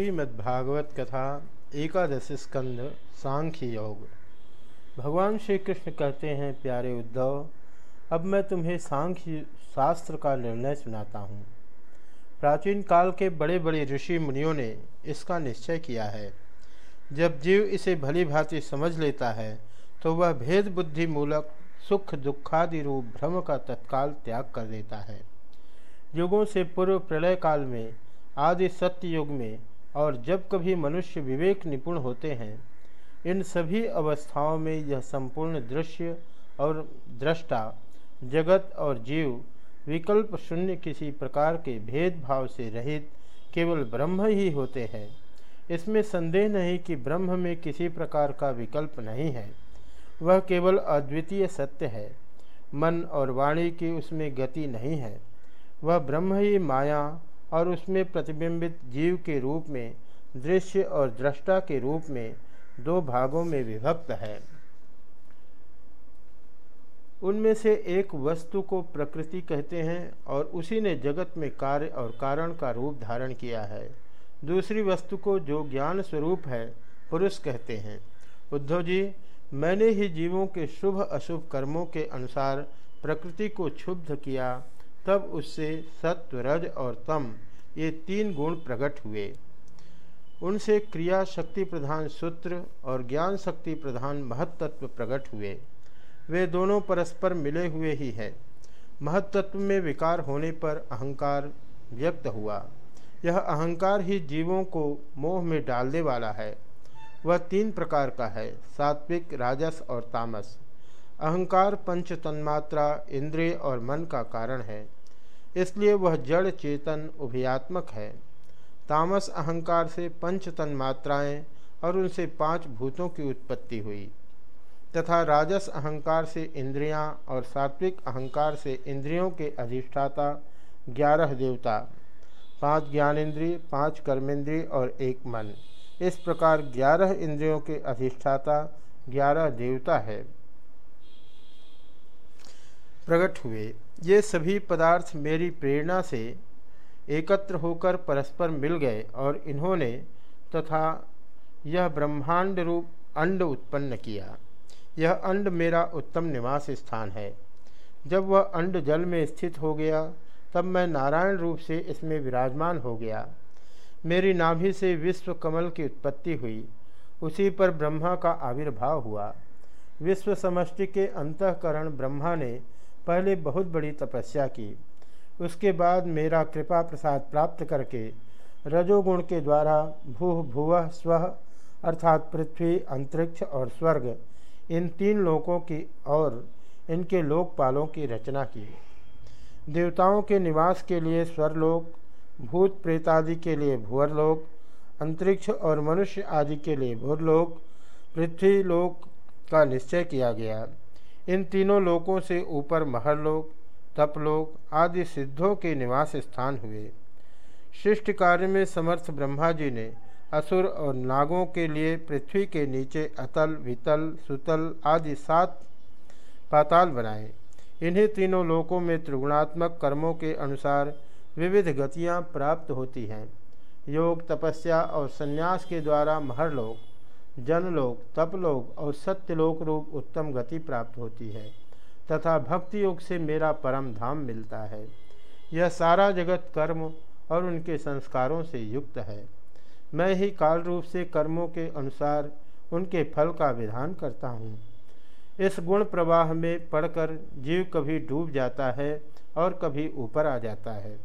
श्रीमद्भागवत कथा, एकादश स्कंद, सांख्य योग। भगवान श्री कृष्ण कहते हैं, प्यारे उद्धव, अब मैं तुम्हें सांख्य शास्त्र का निर्णय सुनाता हूँ। प्राचीन काल के बड़े बड़े ऋषि मुनियों ने इसका निश्चय किया है। जब जीव इसे भली भांति समझ लेता है तो वह भेद बुद्धि मूलक, सुख दुखादि रूप भ्रम का तत्काल त्याग कर देता है। युगों से पूर्व प्रलय काल में, आदि सत्य युग में और जब कभी मनुष्य विवेक निपुण होते हैं, इन सभी अवस्थाओं में यह संपूर्ण दृश्य और दृष्टा, जगत और जीव, विकल्प शून्य किसी प्रकार के भेदभाव से रहित केवल ब्रह्म ही होते हैं। इसमें संदेह नहीं कि ब्रह्म में किसी प्रकार का विकल्प नहीं है। वह केवल अद्वितीय सत्य है। मन और वाणी की उसमें गति नहीं है। वह ब्रह्म ही माया और उसमें प्रतिबिंबित जीव के रूप में, दृश्य और दृष्टा के रूप में दो भागों में विभक्त है। उनमें से एक वस्तु को प्रकृति कहते हैं और उसी ने जगत में कार्य और कारण का रूप धारण किया है। दूसरी वस्तु को जो ज्ञान स्वरूप है, पुरुष कहते हैं। उद्धव जी, मैंने ही जीवों के शुभ अशुभ कर्मों के अनुसार प्रकृति को क्षुब्ध किया, तब उससे सत्व, रज और तम ये तीन गुण प्रकट हुए। उनसे क्रिया शक्ति प्रधान सूत्र और ज्ञान शक्ति प्रधान महत्त्व प्रकट हुए। वे दोनों परस्पर मिले हुए ही हैं। महत्त्व में विकार होने पर अहंकार व्यक्त हुआ। यह अहंकार ही जीवों को मोह में डालने वाला है। वह तीन प्रकार का है, सात्विक, राजस और तामस। अहंकार पंच तन्मात्रा, इंद्रिय और मन का कारण है। इसलिए वह जड़ चेतन उभयात्मक है। तामस अहंकार से पंच तन्मात्राएँ और उनसे पाँच भूतों की उत्पत्ति हुई। तथा राजस अहंकार से इंद्रियाँ और सात्विक अहंकार से इंद्रियों के अधिष्ठाता ग्यारह देवता, पाँच ज्ञानेन्द्रिय, पाँच कर्मेंद्रिय और एक मन। इस प्रकार ग्यारह इंद्रियों के अधिष्ठाता ग्यारह देवता है। प्रकट हुए। ये सभी पदार्थ मेरी प्रेरणा से एकत्र होकर परस्पर मिल गए और इन्होंने तथा यह ब्रह्मांड रूप अंड उत्पन्न किया। यह अंड मेरा उत्तम निवास स्थान है। जब वह अंड जल में स्थित हो गया, तब मैं नारायण रूप से इसमें विराजमान हो गया। मेरी नाभि से विश्व कमल की उत्पत्ति हुई। उसी पर ब्रह्मा का आविर्भाव हुआ। विश्व समष्टि के अंतकरण ब्रह्मा ने पहले बहुत बड़ी तपस्या की। उसके बाद मेरा कृपा प्रसाद प्राप्त करके रजोगुण के द्वारा भूह, भुव, स्व अर्थात पृथ्वी, अंतरिक्ष और स्वर्ग, इन तीन लोकों की और इनके लोकपालों की रचना की। देवताओं के निवास के लिए स्वरलोक, भूत प्रेतादि के लिए भुवरलोक अंतरिक्ष और मनुष्य आदि के लिए भूरलोक पृथ्वी लोक का निश्चय किया गया। इन तीनों लोकों से ऊपर महरलोक तपलोक आदि सिद्धों के निवास स्थान हुए। शिष्ट कार्य में समर्थ ब्रह्मा जी ने असुर और नागों के लिए पृथ्वी के नीचे अतल, वितल, सुतल आदि सात पाताल बनाए। इन्हीं तीनों लोकों में त्रिगुणात्मक कर्मों के अनुसार विविध गतियाँ प्राप्त होती हैं। योग, तपस्या और संन्यास के द्वारा महरलोक जनलोक तपलोक और सत्यलोक रूप उत्तम गति प्राप्त होती है, तथा भक्ति योग से मेरा परम धाम मिलता है। यह सारा जगत कर्म और उनके संस्कारों से युक्त है। मैं ही काल रूप से कर्मों के अनुसार उनके फल का विधान करता हूँ। इस गुण प्रवाह में पढ़कर जीव कभी डूब जाता है और कभी ऊपर आ जाता है।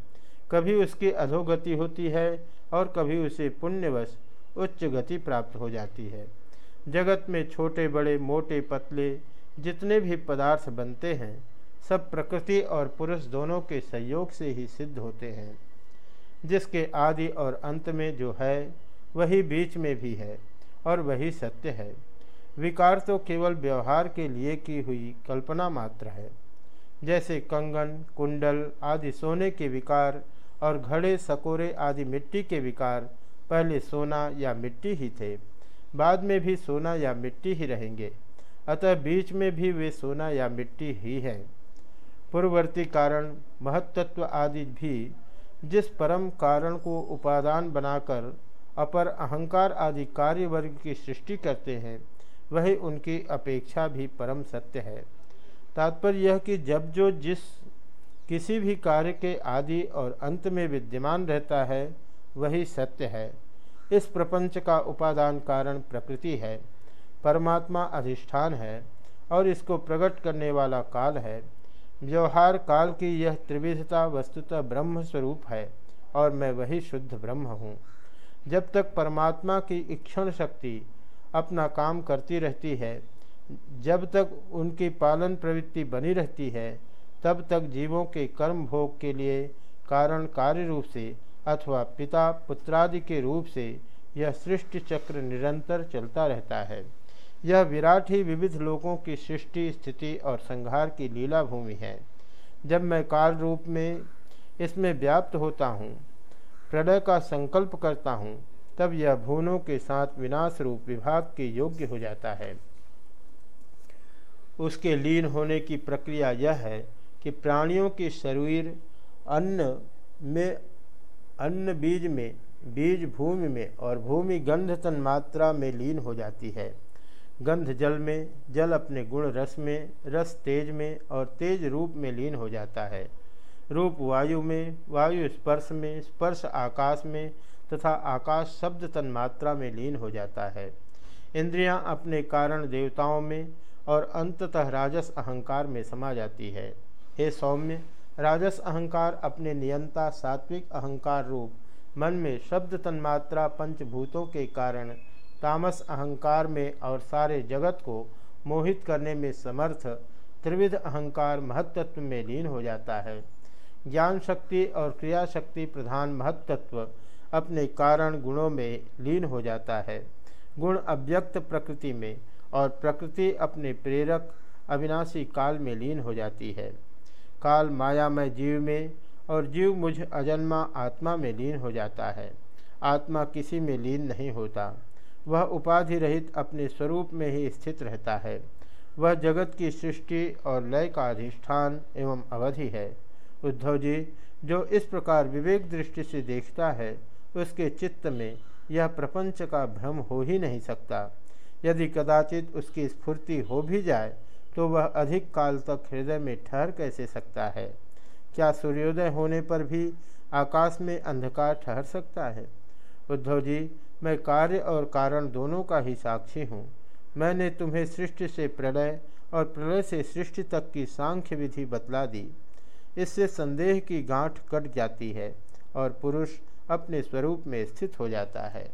कभी उसकी अधोगति होती है और कभी उसे पुण्यवश उच्च गति प्राप्त हो जाती है। जगत में छोटे बड़े मोटे पतले जितने भी पदार्थ बनते हैं, सब प्रकृति और पुरुष दोनों के सहयोग से ही सिद्ध होते हैं। जिसके आदि और अंत में जो है, वही बीच में भी है और वही सत्य है। विकार तो केवल व्यवहार के लिए की हुई कल्पना मात्र है। जैसे कंगन, कुंडल आदि सोने के विकार और घड़े, सकोरे आदि मिट्टी के विकार पहले सोना या मिट्टी ही थे, बाद में भी सोना या मिट्टी ही रहेंगे, अतः बीच में भी वे सोना या मिट्टी ही हैं। पूर्ववर्ती कारण, महत्त्व आदि भी जिस परम कारण को उपादान बनाकर अपर अहंकार आदि कार्य वर्ग की सृष्टि करते हैं, वही उनकी अपेक्षा भी परम सत्य है। तात्पर्य यह कि जब जो जिस किसी भी कार्य के आदि और अंत में विद्यमान रहता है वही सत्य है। इस प्रपंच का उपादान कारण प्रकृति है, परमात्मा अधिष्ठान है और इसको प्रकट करने वाला काल है। व्यवहार काल की यह त्रिविधता वस्तुतः ब्रह्म स्वरूप है और मैं वही शुद्ध ब्रह्म हूँ। जब तक परमात्मा की इक्षण शक्ति अपना काम करती रहती है, जब तक उनकी पालन प्रवृत्ति बनी रहती है, तब तक जीवों के कर्म भोग के लिए कारण कार्य रूप से अथवा पिता पुत्रादि के रूप से यह सृष्टि चक्र निरंतर चलता रहता है। यह विराट ही विविध लोगों की सृष्टि, स्थिति और संहार की लीला भूमि है। जब मैं काल रूप में इसमें व्याप्त होता हूँ, प्रलय का संकल्प करता हूँ, तब यह भूनों के साथ विनाश रूप विभाग के योग्य हो जाता है। उसके लीन होने की प्रक्रिया यह है कि प्राणियों के शरीर, अन्न में अन्न बीज में, बीज भूमि में और भूमि गंध तन मात्रा में लीन हो जाती है। गंध जल में, जल अपने गुण रस में, रस तेज में और तेज रूप में लीन हो जाता है। रूप वायु में, वायु स्पर्श में, स्पर्श आकाश में तथा आकाश शब्द तन मात्रा में लीन हो जाता है। इंद्रियाँ अपने कारण देवताओं में और अंततः राजस अहंकार में समा जाती है। हे सौम्य राजस अहंकार अपने नियंता सात्विक अहंकार रूप, मन में शब्द तन्मात्रा पंचभूतों के कारण, तामस अहंकार में और सारे जगत को मोहित करने में समर्थ, त्रिविध अहंकार महत्त्व में लीन हो जाता है। ज्ञान शक्ति और क्रिया शक्ति प्रधान महत्त्व अपने कारण गुणों में लीन हो जाता है। गुण अव्यक्त प्रकृति में और प्रकृति अपने प्रेरक, अविनाशी काल में लीन हो जाती है। काल माया मायामय जीव में और जीव मुझ अजन्मा आत्मा में लीन हो जाता है। आत्मा किसी में लीन नहीं होता। वह उपाधि रहित अपने स्वरूप में ही स्थित रहता है। वह जगत की सृष्टि और लय का अधिष्ठान एवं अवधि है। उद्धव जी, जो इस प्रकार विवेक दृष्टि से देखता है, उसके चित्त में यह प्रपंच का भ्रम हो ही नहीं सकता। यदि कदाचित उसकी स्फूर्ति हो भी जाए तो वह अधिक काल तक हृदय में ठहर कैसे सकता है? क्या सूर्योदय होने पर भी आकाश में अंधकार ठहर सकता है? उद्धव जी, मैं कार्य और कारण दोनों का ही साक्षी हूँ। मैंने तुम्हें सृष्टि से प्रलय और प्रलय से सृष्टि तक की सांख्य विधि बतला दी। इससे संदेह की गांठ कट जाती है और पुरुष अपने स्वरूप में स्थित हो जाता है।